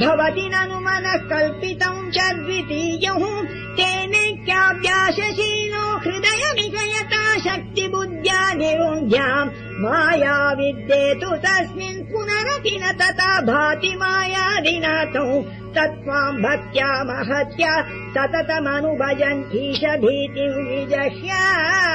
भवति ननु मनः कल्पितम् च द्वितीयुः। तेनेक्याभ्या हृदयमिकयता हृदय विजयता माया विद्ये तु तस्मिन् पुनरपि न तथा भाति मायाधिनाथौ तत्त्वाम् भक्त्या महत्या सततमनुभजन्तीश भीतिम् विजह्या।